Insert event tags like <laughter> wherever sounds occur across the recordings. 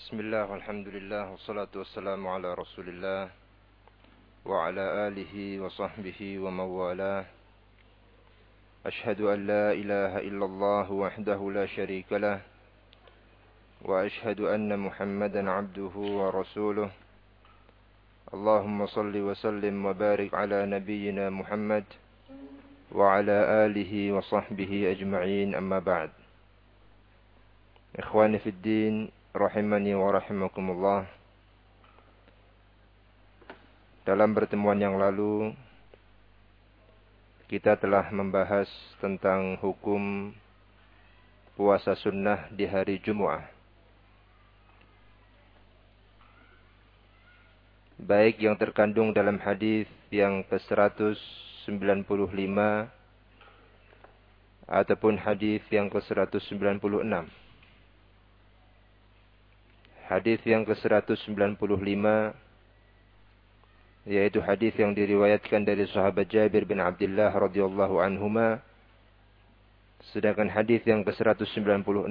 بسم الله والحمد لله والصلاة والسلام على رسول الله وعلى آله وصحبه ومن والاه أشهد أن لا إله إلا الله وحده لا شريك له وأشهد أن محمدا عبده ورسوله اللهم صل وسلم وبارك على نبينا محمد وعلى آله وصحبه أجمعين أما بعد إخواني في الدين rahimani wa rahimakumullah. Dalam pertemuan yang lalu kita telah membahas tentang hukum puasa sunnah di hari Jumat. Baik yang terkandung dalam hadis yang ke-195 ataupun hadis yang ke-196. Hadis yang ke-195 yaitu hadis yang diriwayatkan dari sahabat Jabir bin Abdullah radhiyallahu anhuma. Sedangkan hadis yang ke-196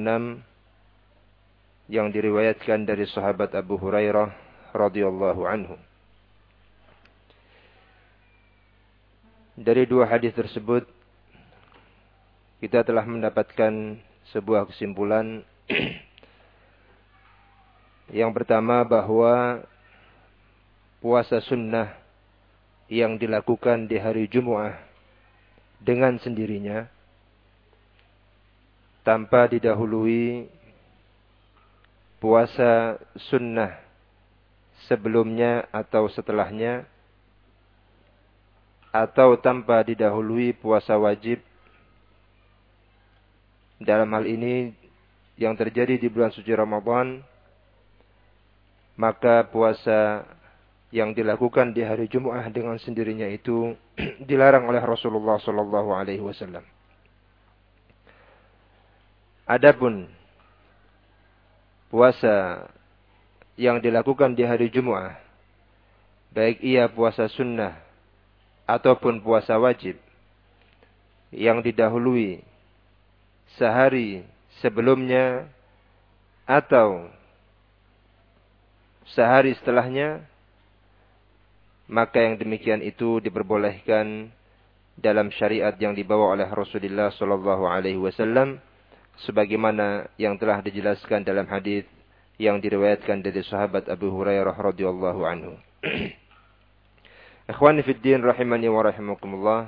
yang diriwayatkan dari sahabat Abu Hurairah radhiyallahu anhu. Dari dua hadis tersebut kita telah mendapatkan sebuah kesimpulan Yang pertama bahwa puasa sunnah yang dilakukan di hari Jumat dengan sendirinya tanpa didahului puasa sunnah sebelumnya atau setelahnya atau tanpa didahului puasa wajib dalam hal ini yang terjadi di bulan suci Ramadan maka puasa yang dilakukan di hari Jumat dengan sendirinya itu <clears throat> dilarang oleh Rasulullah sallallahu alaihi wasallam. Adapun puasa yang dilakukan di hari Jumat baik ia puasa sunnah ataupun puasa wajib yang didahului sehari sebelumnya atau sehari setelahnya, maka yang demikian itu diperbolehkan dalam syariat yang dibawa oleh Rasulullah sallallahu alaihi wasallam sebagaimana yang telah dijelaskan dalam hadis yang diriwayatkan dari sahabat Abu Hurairah radhiyallahu anhu. <clears throat> Ikhwani fid din rahimani wa rahimakumullah.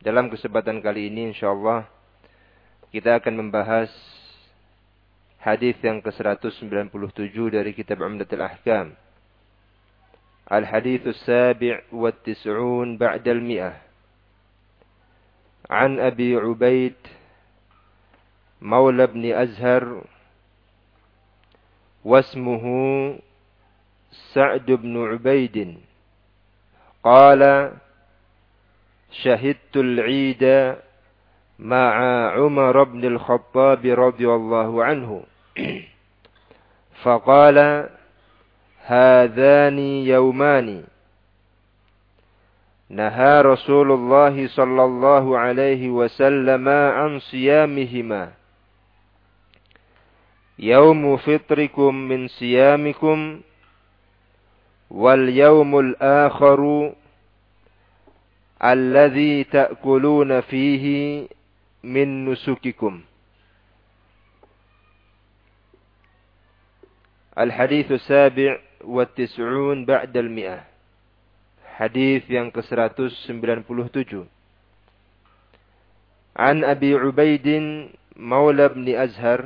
Dalam kesempatan kali ini insyaallah kita akan membahas hadis yang ke-197 dari kitab Umdatul Ahkam. الحديث السابع والتسعون بعد المئة عن أبي عبيد مولى بن أزهر واسمه سعد بن عبيد قال مع عمر بن الخطاب رضي الله عنه <coughs> فقال هذان يومان. نهى رسول الله صلى الله عليه وسلم عن صيامهما. يوم فطركم من صيامكم واليوم الآخر الذي تأكلون فيه من نسككم. الحديث السابع والتسعون بعد المئة حديث yang ke-197 عن أبي عبيد مولى بن أزهر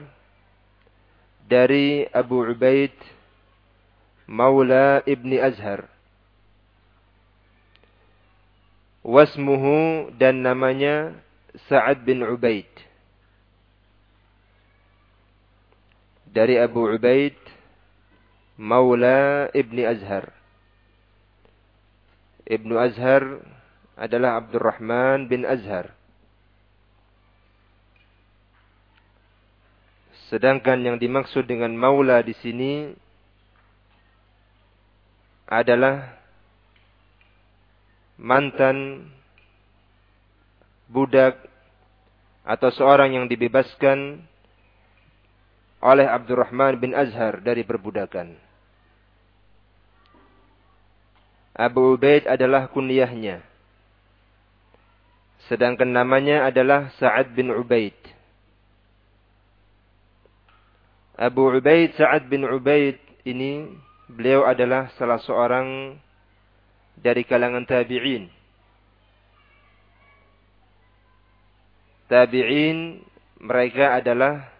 dari Abu Ubaid Maula ibni Azhar Wasmuhu dan namanya Sa'ad bin Ubaid dari Abu Ubaid Maula Ibni Azhar. Ibnu Azhar adalah Abdurrahman bin Azhar. Sedangkan yang dimaksud dengan maula di sini adalah mantan budak atau seorang yang dibebaskan oleh Abdurrahman bin Azhar dari perbudakan. Abu Ubaid adalah kunyahnya. Sedangkan namanya adalah Sa'ad bin Ubaid. Abu Ubaid Sa'ad bin Ubaid ini beliau adalah salah seorang dari kalangan tabi'in. Tabi'in mereka adalah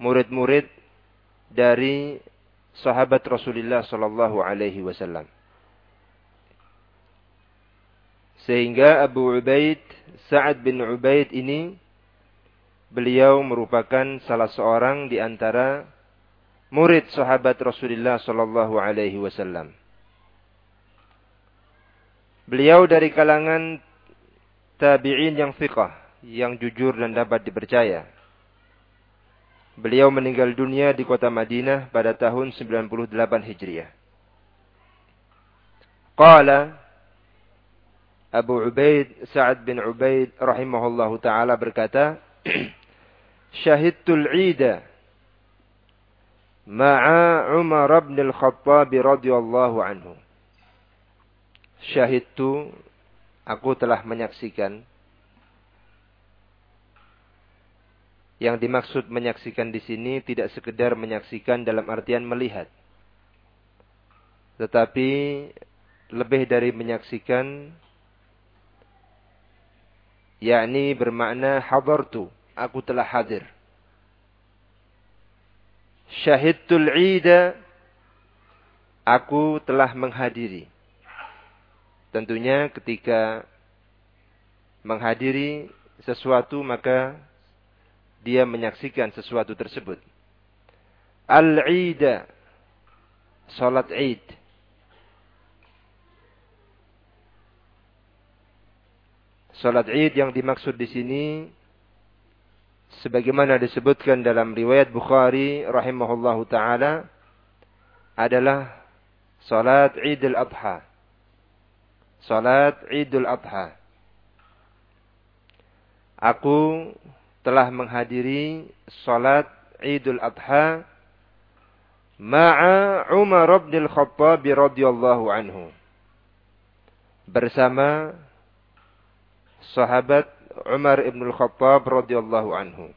murid-murid dari sahabat Rasulullah sallallahu alaihi wasallam. Sehingga Abu Ubaid Sa'ad bin Ubaid ini beliau merupakan salah seorang di antara murid sahabat Rasulullah sallallahu alaihi wasallam. Beliau dari kalangan tabi'in yang fiqah, yang jujur dan dapat dipercaya. Beliau meninggal dunia di kota Madinah pada tahun 98 Hijriah. Qala Abu Ubaid Sa'ad bin Ubaid rahimahullahu taala berkata, <clears throat> "Syahidtul 'ida ma'a Umar bin Al-Khattab radhiyallahu anhu." Syahidtu aku telah menyaksikan Yang dimaksud menyaksikan di sini tidak sekedar menyaksikan dalam artian melihat. Tetapi lebih dari menyaksikan yakni bermakna hadartu, aku telah hadir. Syahidtul ida aku telah menghadiri. Tentunya ketika menghadiri sesuatu maka dia menyaksikan sesuatu tersebut. Al-Ida. Salat Id. Salat Id yang dimaksud di sini sebagaimana disebutkan dalam riwayat Bukhari rahimahullahu taala adalah salat Idul Adha. Salat Idul Adha. Aku telah menghadiri salat Idul Adha ma'a Umar bin Al-Khattab radhiyallahu anhu bersama sahabat Umar bin Al-Khattab radhiyallahu anhu.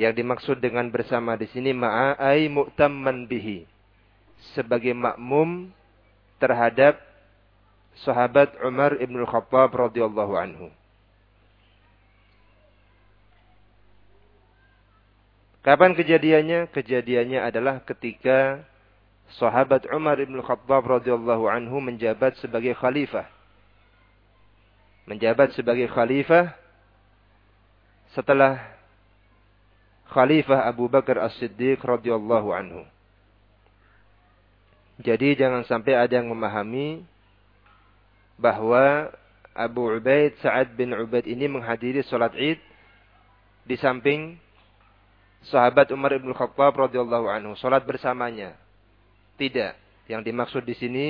Yang dimaksud dengan bersama di sini ma'a ay mu'tamman bihi sebagai makmum terhadap sahabat Umar bin Al-Khattab radhiyallahu anhu. Kapan kejadiannya? Kejadiannya adalah ketika sahabat Umar bin Khattab radhiyallahu anhu menjabat sebagai khalifah. Menjabat sebagai khalifah setelah khalifah Abu Bakar As-Siddiq radhiyallahu anhu. Jadi jangan sampai ada yang memahami bahwa Abu Ubaid Sa'ad bin Ubaid ini menghadiri salat Id di samping sahabat Umar bin Khattab radhiyallahu anhu salat bersamanya. Tidak. Yang dimaksud di sini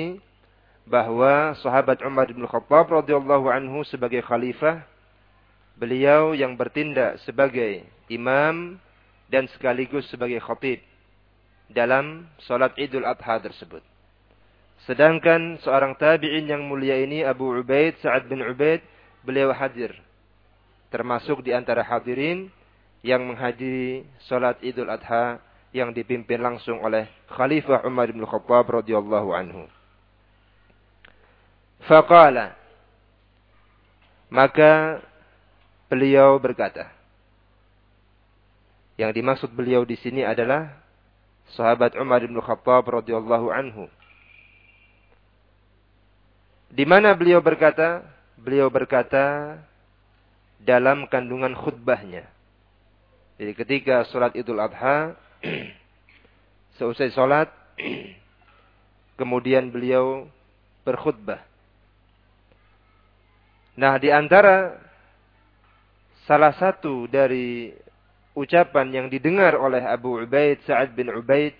bahwa sahabat Umar bin Khattab radhiyallahu anhu sebagai khalifah beliau yang bertindak sebagai imam dan sekaligus sebagai khatib dalam salat Idul Adha tersebut. Sedangkan seorang tabi'in yang mulia ini Abu Ubaid Sa'ad bin Ubaid beliau hadir termasuk di antara hadirin yang menghadiri salat Idul Adha yang dipimpin langsung oleh Khalifah Umar bin Khattab radhiyallahu anhu. Faqala maka beliau berkata yang dimaksud beliau di sini adalah sahabat Umar bin Khattab radhiyallahu anhu. Di mana beliau berkata? Beliau berkata dalam kandungan khutbahnya. Jadi ketika sholat idul adha, <clears throat> selesai sholat, <clears throat> kemudian beliau berkhutbah. Nah di antara salah satu dari ucapan yang didengar oleh Abu Ubaid Sa'ad bin Ubaid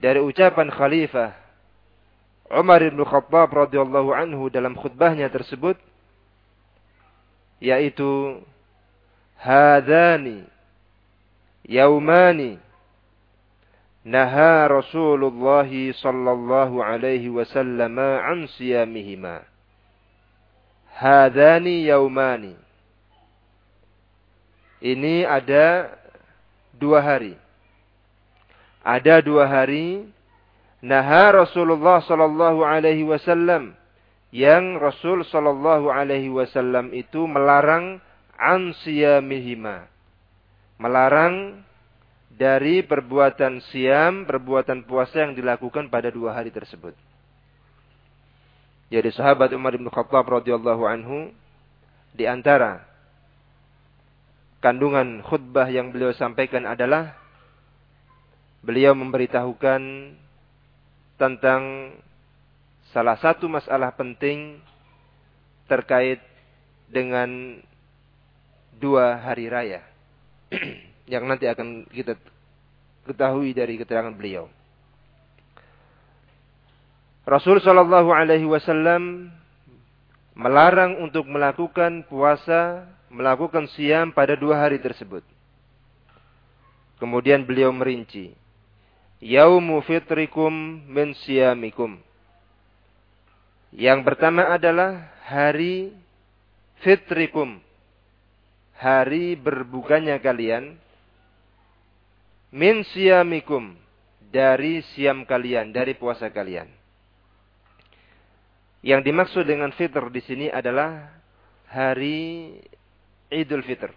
dari ucapan khalifah Umar bin Khattab radhiyallahu anhu dalam khutbahnya tersebut yaitu hadani yaumani naha Rasulullah sallallahu alaihi wasallam an siyamihima hadani yaumani. Ini ada dua hari. Ada dua hari naha Rasulullah sallallahu alaihi wasallam yang Rasul sallallahu alaihi wasallam itu melarang an siyamihima. Melarang dari perbuatan siam, perbuatan puasa yang dilakukan pada dua hari tersebut. Jadi sahabat Umar bin Khattab radhiyallahu anhu di antara kandungan khutbah yang beliau sampaikan adalah beliau memberitahukan tentang salah satu masalah penting terkait dengan dua hari raya <clears throat> yang nanti akan kita ketahui dari keterangan beliau. Rasul Shallallahu Alaihi Wasallam melarang untuk melakukan puasa, melakukan siam pada dua hari tersebut. Kemudian beliau merinci, Yaumu fitrikum min siyamikum. Yang pertama adalah hari fitrikum. Hari berbukanya kalian min siyamikum dari siam kalian, dari puasa kalian. Yang dimaksud dengan fitr di sini adalah hari Idul Fitr.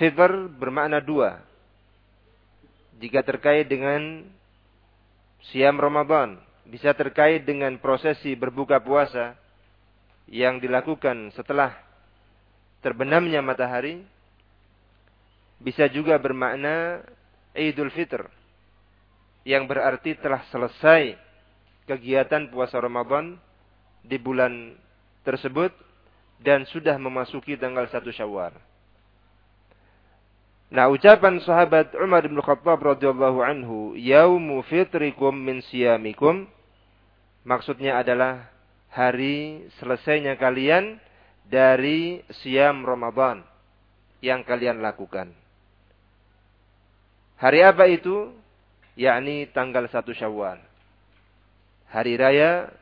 Fitr bermakna dua. Jika terkait dengan siam Ramadan, bisa terkait dengan prosesi berbuka puasa yang dilakukan setelah terbenamnya matahari bisa juga bermakna Idul Fitr yang berarti telah selesai kegiatan puasa Ramadan di bulan tersebut dan sudah memasuki tanggal 1 Syawal. Nah, ucapan sahabat Umar bin Khattab radhiyallahu anhu, "Yaumu fitrikum min siyamikum" maksudnya adalah hari selesainya kalian dari siam Ramadan yang kalian lakukan. Hari apa itu? Yakni tanggal 1 Syawal. Hari raya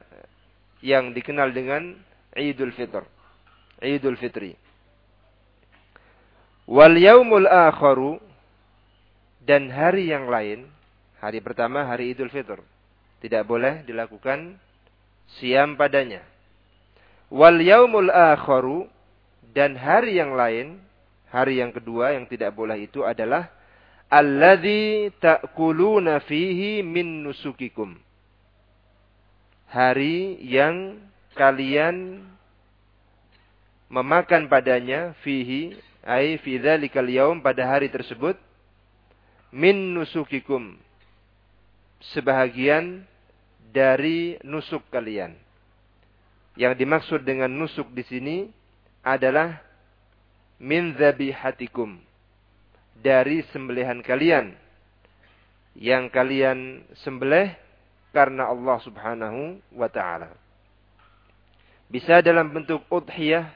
yang dikenal dengan Idul Fitr. Idul Fitri. Wal yaumul akharu dan hari yang lain, hari pertama hari Idul Fitr. Tidak boleh dilakukan siam padanya. Wal yaumul akharu dan hari yang lain, hari yang kedua yang tidak boleh itu adalah alladzi ta'kuluna fihi min nusukikum. Hari yang kalian memakan padanya fihi ai fi dzalikal yaum pada hari tersebut min nusukikum sebahagian dari nusuk kalian. Yang dimaksud dengan nusuk di sini adalah min dzabihatikum dari sembelihan kalian yang kalian sembelih karena Allah Subhanahu wa taala. Bisa dalam bentuk udhiyah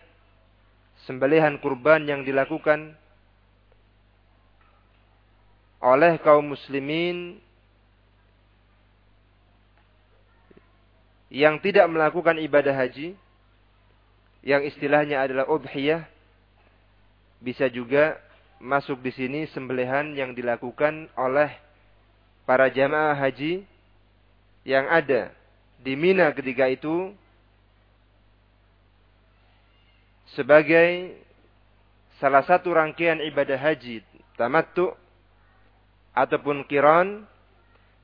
sembelihan kurban yang dilakukan oleh kaum muslimin yang tidak melakukan ibadah haji yang istilahnya adalah udhiyah bisa juga masuk di sini sembelihan yang dilakukan oleh para jamaah haji yang ada di Mina ketika itu sebagai salah satu rangkaian ibadah haji tamattu ataupun kiran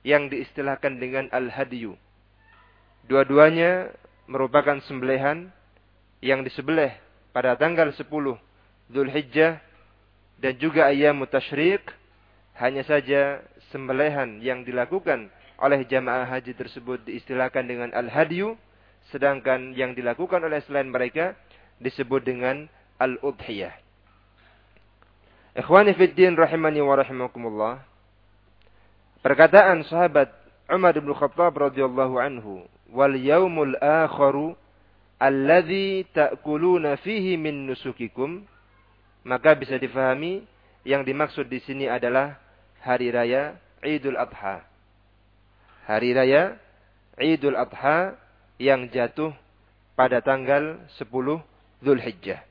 yang diistilahkan dengan al-hadiyu. Dua-duanya merupakan sembelihan yang disembelih pada tanggal 10 Zulhijjah dan juga ayam mutasyrik hanya saja sembelihan yang dilakukan oleh jamaah haji tersebut diistilahkan dengan al-hadyu sedangkan yang dilakukan oleh selain mereka disebut dengan al-udhiyah. Ikhwani fid din rahimani wa rahimakumullah. Perkataan sahabat Umar bin Khattab radhiyallahu anhu, "Wal yaumul akharu alladhi ta'kuluna fihi min nusukikum" maka bisa difahami yang dimaksud di sini adalah hari raya Idul Adha. Hari raya Idul Adha yang jatuh pada tanggal 10 Zulhijjah.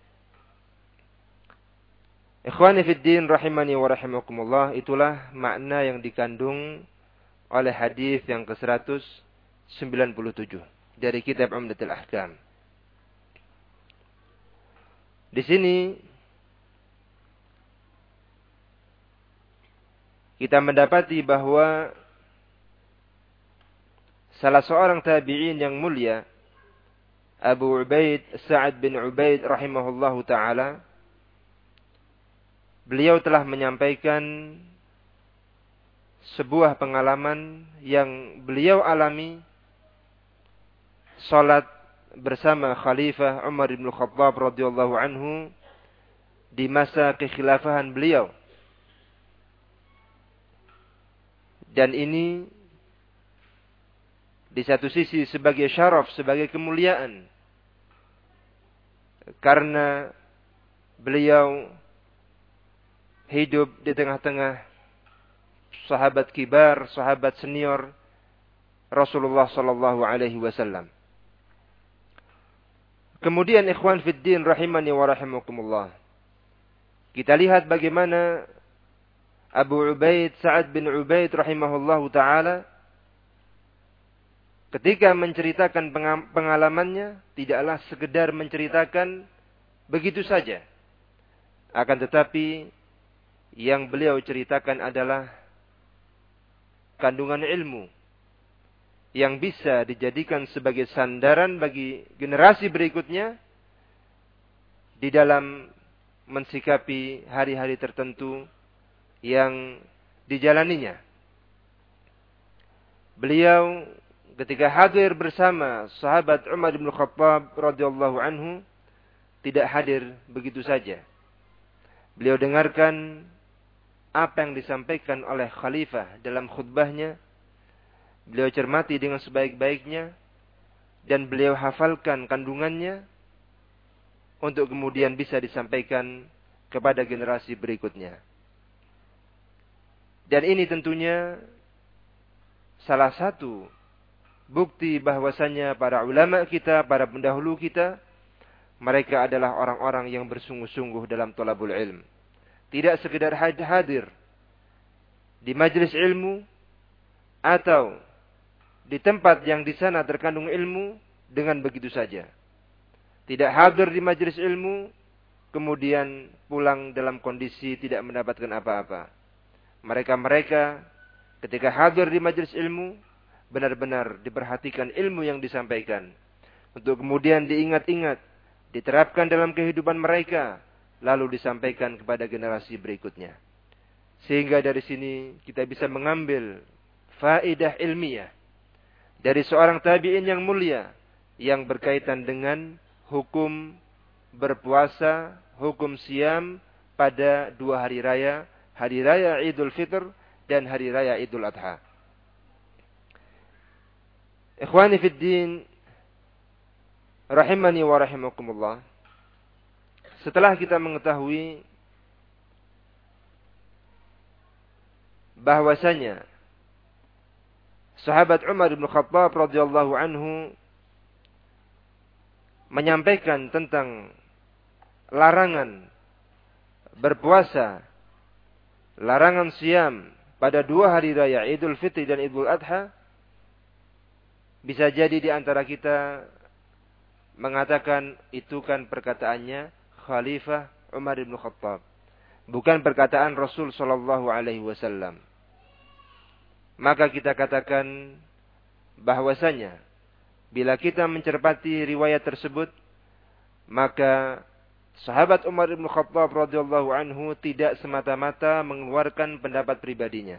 Ikhwani fiddin rahimani wa rahimakumullah itulah makna yang dikandung oleh hadis yang ke-197 dari kitab Umdatul Ahkam. Di sini kita mendapati bahwa salah seorang tabi'in yang mulia Abu Ubaid Sa'ad bin Ubaid rahimahullahu taala beliau telah menyampaikan sebuah pengalaman yang beliau alami salat bersama Khalifah Umar bin Khattab radhiyallahu anhu di masa kekhilafahan beliau. Dan ini di satu sisi sebagai syaraf, sebagai kemuliaan. Karena beliau hidup di tengah-tengah sahabat kibar, sahabat senior Rasulullah sallallahu alaihi wasallam. Kemudian ikhwan fiddin rahimani wa rahimakumullah. Kita lihat bagaimana Abu Ubaid Sa'ad bin Ubaid rahimahullahu taala ketika menceritakan pengalamannya tidaklah sekedar menceritakan begitu saja akan tetapi yang beliau ceritakan adalah kandungan ilmu yang bisa dijadikan sebagai sandaran bagi generasi berikutnya di dalam mensikapi hari-hari tertentu yang dijalaninya. Beliau ketika hadir bersama sahabat Umar bin Khattab radhiyallahu anhu tidak hadir begitu saja. Beliau dengarkan apa yang disampaikan oleh khalifah dalam khutbahnya. Beliau cermati dengan sebaik-baiknya dan beliau hafalkan kandungannya untuk kemudian bisa disampaikan kepada generasi berikutnya. Dan ini tentunya salah satu bukti bahwasanya para ulama kita, para pendahulu kita, mereka adalah orang-orang yang bersungguh-sungguh dalam tolabul ilm. Tidak sekedar hadir di majelis ilmu atau di tempat yang di sana terkandung ilmu dengan begitu saja. Tidak hadir di majelis ilmu, kemudian pulang dalam kondisi tidak mendapatkan apa-apa mereka-mereka ketika hadir di majelis ilmu benar-benar diperhatikan ilmu yang disampaikan untuk kemudian diingat-ingat diterapkan dalam kehidupan mereka lalu disampaikan kepada generasi berikutnya sehingga dari sini kita bisa mengambil faedah ilmiah dari seorang tabi'in yang mulia yang berkaitan dengan hukum berpuasa, hukum siam pada dua hari raya hari raya Idul Fitr dan hari raya Idul Adha. Ikhwani fid din rahimani wa rahimakumullah. Setelah kita mengetahui bahwasanya sahabat Umar bin Khattab radhiyallahu anhu menyampaikan tentang larangan berpuasa larangan siam pada dua hari raya Idul Fitri dan Idul Adha bisa jadi di antara kita mengatakan itu kan perkataannya Khalifah Umar bin Khattab bukan perkataan Rasul sallallahu alaihi wasallam maka kita katakan bahwasanya bila kita mencermati riwayat tersebut maka Sahabat Umar bin Khattab radhiyallahu anhu tidak semata-mata mengeluarkan pendapat pribadinya.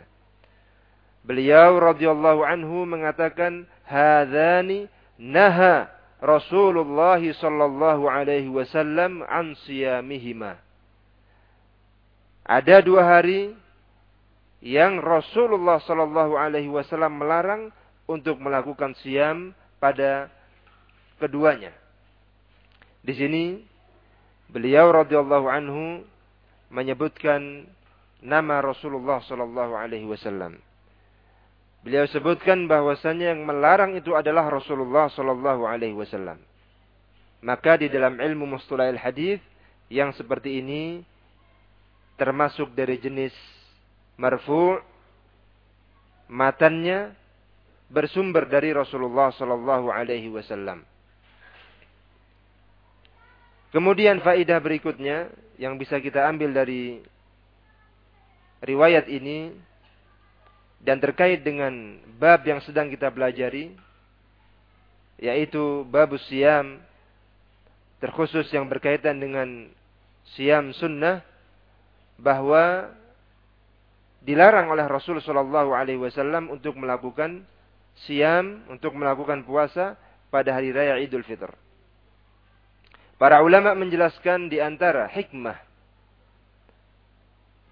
Beliau radhiyallahu anhu mengatakan, "Hadzani naha Rasulullah sallallahu alaihi wasallam an siyamihima." Ada dua hari yang Rasulullah sallallahu alaihi wasallam melarang untuk melakukan siam pada keduanya. Di sini beliau radhiyallahu anhu menyebutkan nama Rasulullah sallallahu alaihi wasallam. Beliau sebutkan bahwasanya yang melarang itu adalah Rasulullah sallallahu alaihi wasallam. Maka di dalam ilmu mustalahil hadis yang seperti ini termasuk dari jenis marfu' matannya bersumber dari Rasulullah sallallahu alaihi wasallam. Kemudian faidah berikutnya yang bisa kita ambil dari riwayat ini dan terkait dengan bab yang sedang kita pelajari yaitu bab siam terkhusus yang berkaitan dengan siam sunnah bahwa dilarang oleh Rasul Shallallahu Alaihi Wasallam untuk melakukan siam, untuk melakukan puasa pada hari raya Idul Fitr. Para ulama menjelaskan di antara hikmah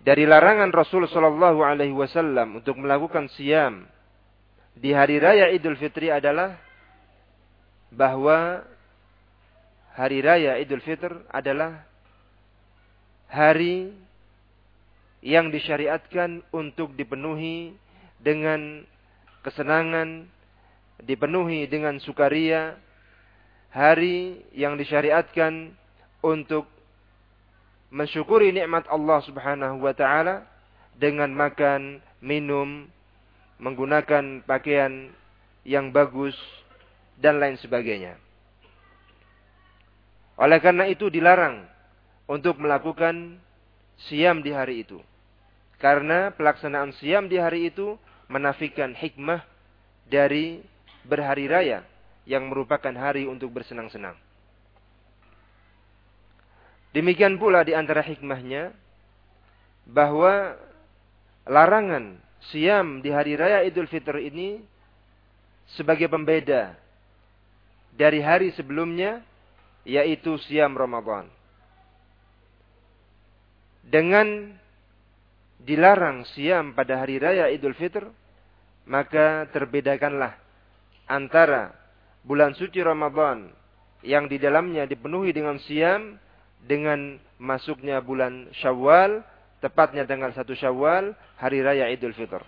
dari larangan Rasul Shallallahu Alaihi Wasallam untuk melakukan siam di hari raya Idul Fitri adalah bahwa hari raya Idul Fitr adalah hari yang disyariatkan untuk dipenuhi dengan kesenangan, dipenuhi dengan sukaria, hari yang disyariatkan untuk mensyukuri nikmat Allah Subhanahu wa taala dengan makan, minum, menggunakan pakaian yang bagus dan lain sebagainya. Oleh karena itu dilarang untuk melakukan siam di hari itu. Karena pelaksanaan siam di hari itu menafikan hikmah dari berhari raya yang merupakan hari untuk bersenang-senang. Demikian pula di antara hikmahnya bahwa larangan siam di hari raya Idul Fitr ini sebagai pembeda dari hari sebelumnya yaitu siam Ramadan. Dengan dilarang siam pada hari raya Idul Fitr, maka terbedakanlah antara bulan suci Ramadan yang di dalamnya dipenuhi dengan siam dengan masuknya bulan Syawal, tepatnya tanggal 1 Syawal, hari raya Idul Fitr.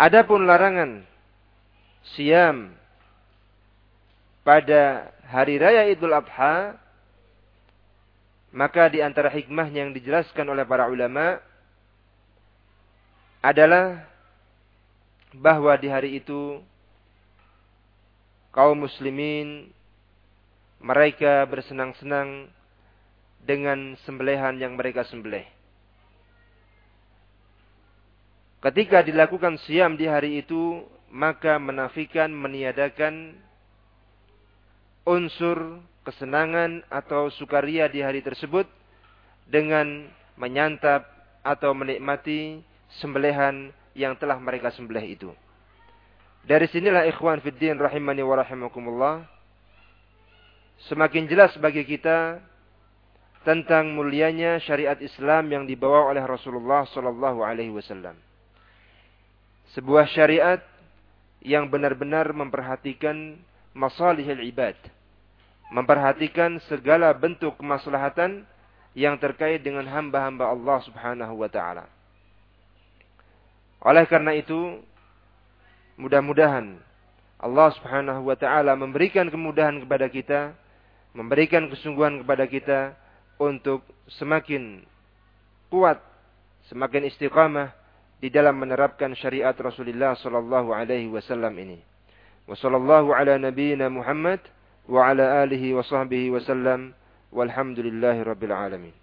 Adapun larangan siam pada hari raya Idul Adha maka di antara hikmahnya yang dijelaskan oleh para ulama adalah bahwa di hari itu kaum muslimin mereka bersenang-senang dengan sembelihan yang mereka sembelih. Ketika dilakukan siam di hari itu, maka menafikan, meniadakan unsur kesenangan atau sukaria di hari tersebut dengan menyantap atau menikmati sembelihan yang telah mereka sembelih itu. Dari sinilah ikhwan fiddin rahimani wa rahimakumullah semakin jelas bagi kita tentang mulianya syariat Islam yang dibawa oleh Rasulullah sallallahu alaihi wasallam. Sebuah syariat yang benar-benar memperhatikan masalihil ibad memperhatikan segala bentuk kemaslahatan yang terkait dengan hamba-hamba Allah Subhanahu wa taala. Oleh karena itu, mudah-mudahan Allah Subhanahu wa taala memberikan kemudahan kepada kita, memberikan kesungguhan kepada kita untuk semakin kuat, semakin istiqamah di dalam menerapkan syariat Rasulullah sallallahu alaihi wasallam ini. Wa sallallahu ala nabiyyina Muhammad wa ala alihi wa sahbihi wasallam walhamdulillahi rabbil alamin.